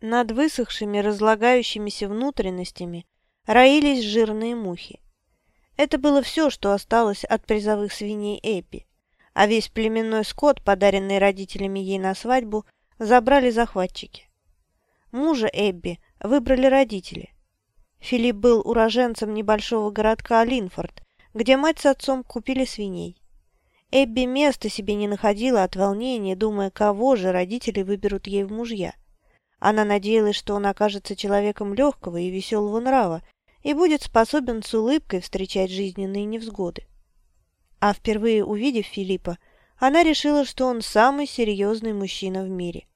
Над высохшими, разлагающимися внутренностями роились жирные мухи. Это было все, что осталось от призовых свиней Эппи, а весь племенной скот, подаренный родителями ей на свадьбу, забрали захватчики. Мужа Эбби выбрали родители. Филипп был уроженцем небольшого городка Линфорд, где мать с отцом купили свиней. Эбби места себе не находила от волнения, думая, кого же родители выберут ей в мужья. Она надеялась, что он окажется человеком легкого и веселого нрава и будет способен с улыбкой встречать жизненные невзгоды. А впервые увидев Филиппа, она решила, что он самый серьезный мужчина в мире.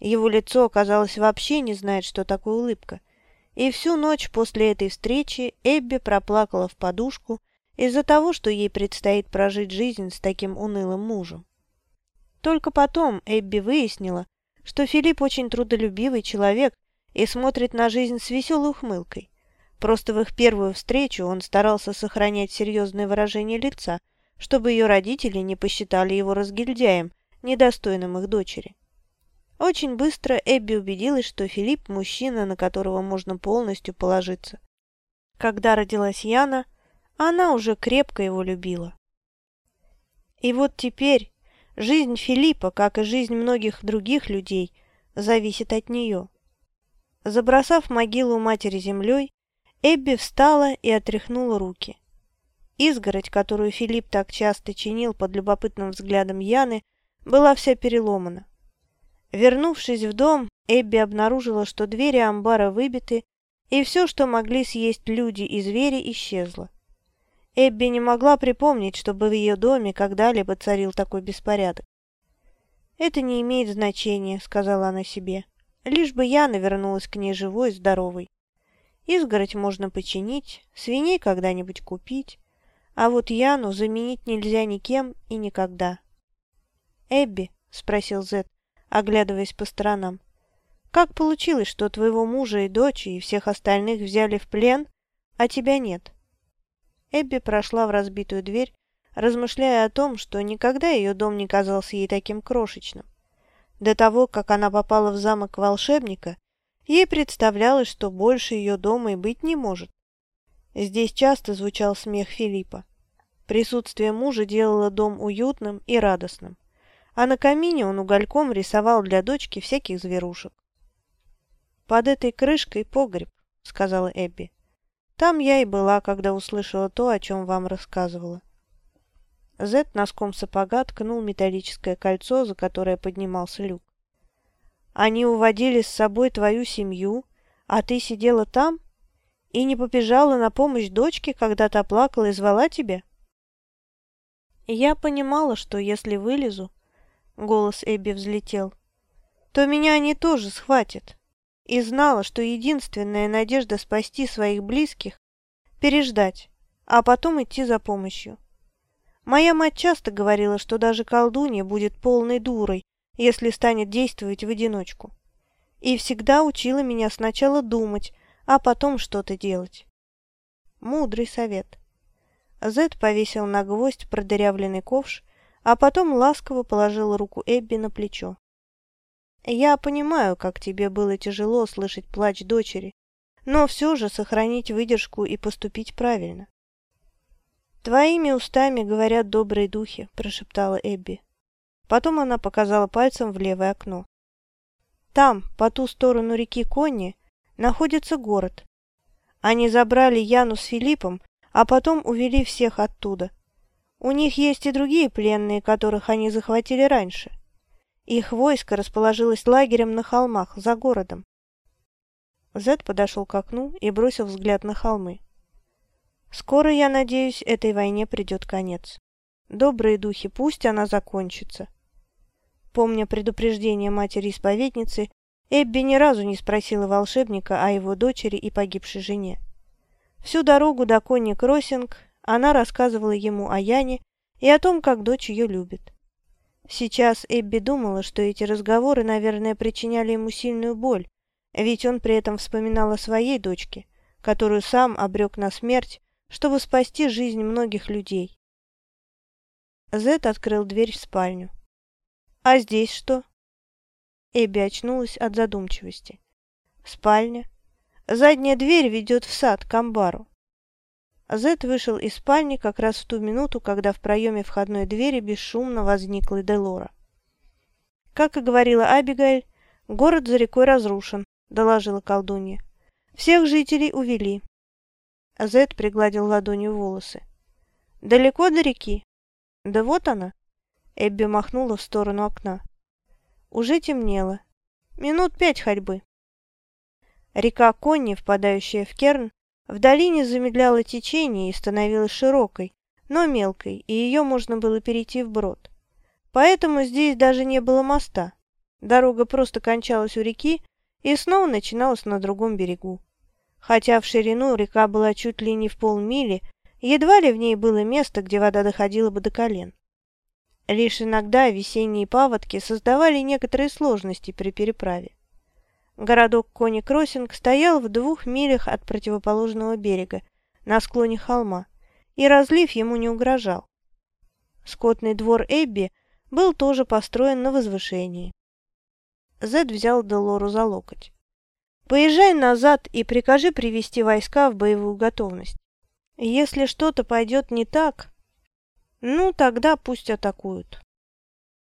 Его лицо, казалось, вообще не знает, что такое улыбка. И всю ночь после этой встречи Эбби проплакала в подушку из-за того, что ей предстоит прожить жизнь с таким унылым мужем. Только потом Эбби выяснила, что Филипп очень трудолюбивый человек и смотрит на жизнь с веселой ухмылкой. Просто в их первую встречу он старался сохранять серьезное выражение лица, чтобы ее родители не посчитали его разгильдяем, недостойным их дочери. Очень быстро Эбби убедилась, что Филипп – мужчина, на которого можно полностью положиться. Когда родилась Яна, она уже крепко его любила. И вот теперь жизнь Филиппа, как и жизнь многих других людей, зависит от нее. Забросав могилу матери землей, Эбби встала и отряхнула руки. Изгородь, которую Филипп так часто чинил под любопытным взглядом Яны, была вся переломана. Вернувшись в дом, Эбби обнаружила, что двери амбара выбиты, и все, что могли съесть люди и звери, исчезло. Эбби не могла припомнить, чтобы в ее доме когда-либо царил такой беспорядок. «Это не имеет значения», — сказала она себе. «Лишь бы Яна вернулась к ней живой и здоровой. Изгородь можно починить, свиней когда-нибудь купить, а вот Яну заменить нельзя никем и никогда». «Эбби», — спросил Зет, оглядываясь по сторонам, — «как получилось, что твоего мужа и дочь и всех остальных взяли в плен, а тебя нет?» Эбби прошла в разбитую дверь, размышляя о том, что никогда ее дом не казался ей таким крошечным. До того, как она попала в замок волшебника, ей представлялось, что больше ее дома и быть не может. Здесь часто звучал смех Филиппа. Присутствие мужа делало дом уютным и радостным, а на камине он угольком рисовал для дочки всяких зверушек. «Под этой крышкой погреб», — сказала Эбби. Там я и была, когда услышала то, о чем вам рассказывала. Зет носком сапога ткнул металлическое кольцо, за которое поднимался люк. Они уводили с собой твою семью, а ты сидела там и не побежала на помощь дочке, когда та плакала и звала тебя? Я понимала, что если вылезу, голос Эбби взлетел, то меня они тоже схватят и знала, что единственная надежда спасти своих близких – переждать, а потом идти за помощью. Моя мать часто говорила, что даже колдунья будет полной дурой, если станет действовать в одиночку. И всегда учила меня сначала думать, а потом что-то делать. Мудрый совет. Зед повесил на гвоздь продырявленный ковш, а потом ласково положил руку Эбби на плечо. Я понимаю, как тебе было тяжело слышать плач дочери, но все же сохранить выдержку и поступить правильно. «Твоими устами говорят добрые духи», – прошептала Эбби. Потом она показала пальцем в левое окно. «Там, по ту сторону реки Конни, находится город. Они забрали Яну с Филиппом, а потом увели всех оттуда. У них есть и другие пленные, которых они захватили раньше. Их войско расположилось лагерем на холмах, за городом. Зед подошел к окну и бросил взгляд на холмы. Скоро, я надеюсь, этой войне придет конец. Добрые духи, пусть она закончится. Помня предупреждение матери-исповедницы, Эбби ни разу не спросила волшебника о его дочери и погибшей жене. Всю дорогу до Конни Кроссинг она рассказывала ему о Яне и о том, как дочь ее любит. Сейчас Эбби думала, что эти разговоры, наверное, причиняли ему сильную боль, ведь он при этом вспоминал о своей дочке, которую сам обрек на смерть, чтобы спасти жизнь многих людей. Зет открыл дверь в спальню. «А здесь что?» Эбби очнулась от задумчивости. Спальня. Задняя дверь ведет в сад, к амбару. Зет вышел из спальни как раз в ту минуту, когда в проеме входной двери бесшумно возникла Делора. «Как и говорила Абигаэль, город за рекой разрушен», — доложила колдунья. «Всех жителей увели». Зет пригладил ладонью волосы. «Далеко до реки?» «Да вот она». Эбби махнула в сторону окна. Уже темнело. Минут пять ходьбы. Река Конни, впадающая в Керн, в долине замедляла течение и становилась широкой, но мелкой, и ее можно было перейти вброд. Поэтому здесь даже не было моста. Дорога просто кончалась у реки и снова начиналась на другом берегу. Хотя в ширину река была чуть ли не в полмили, едва ли в ней было место, где вода доходила бы до колен. Лишь иногда весенние паводки создавали некоторые сложности при переправе. Городок Кони-Кроссинг стоял в двух милях от противоположного берега, на склоне холма, и разлив ему не угрожал. Скотный двор Эбби был тоже построен на возвышении. Зед взял Делору за локоть. «Поезжай назад и прикажи привести войска в боевую готовность. Если что-то пойдет не так, ну, тогда пусть атакуют.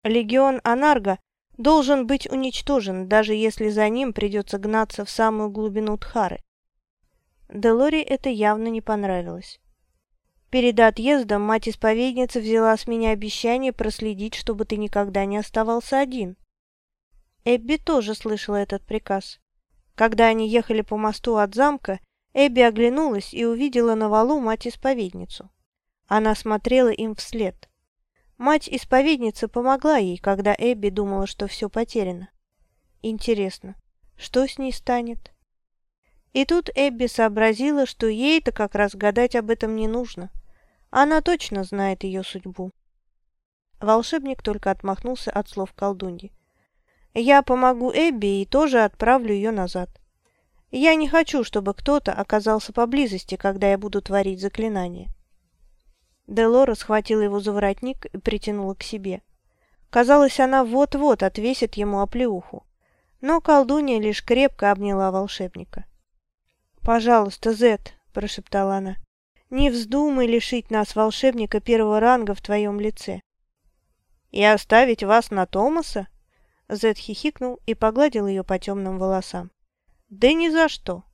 Легион Анарга должен быть уничтожен, даже если за ним придется гнаться в самую глубину Тхары. Делори это явно не понравилось. Перед отъездом мать-исповедница взяла с меня обещание проследить, чтобы ты никогда не оставался один. Эбби тоже слышала этот приказ. Когда они ехали по мосту от замка, Эбби оглянулась и увидела на валу мать-исповедницу. Она смотрела им вслед. Мать-исповедница помогла ей, когда Эбби думала, что все потеряно. Интересно, что с ней станет? И тут Эбби сообразила, что ей-то как раз гадать об этом не нужно. Она точно знает ее судьбу. Волшебник только отмахнулся от слов колдуньи. «Я помогу Эбби и тоже отправлю ее назад. Я не хочу, чтобы кто-то оказался поблизости, когда я буду творить заклинание». Делора схватила его за воротник и притянула к себе. Казалось, она вот-вот отвесит ему оплеуху. Но колдунья лишь крепко обняла волшебника. «Пожалуйста, Зет», – прошептала она, – «не вздумай лишить нас волшебника первого ранга в твоем лице». «И оставить вас на Томаса?» Зет хихикнул и погладил ее по темным волосам. «Да ни за что.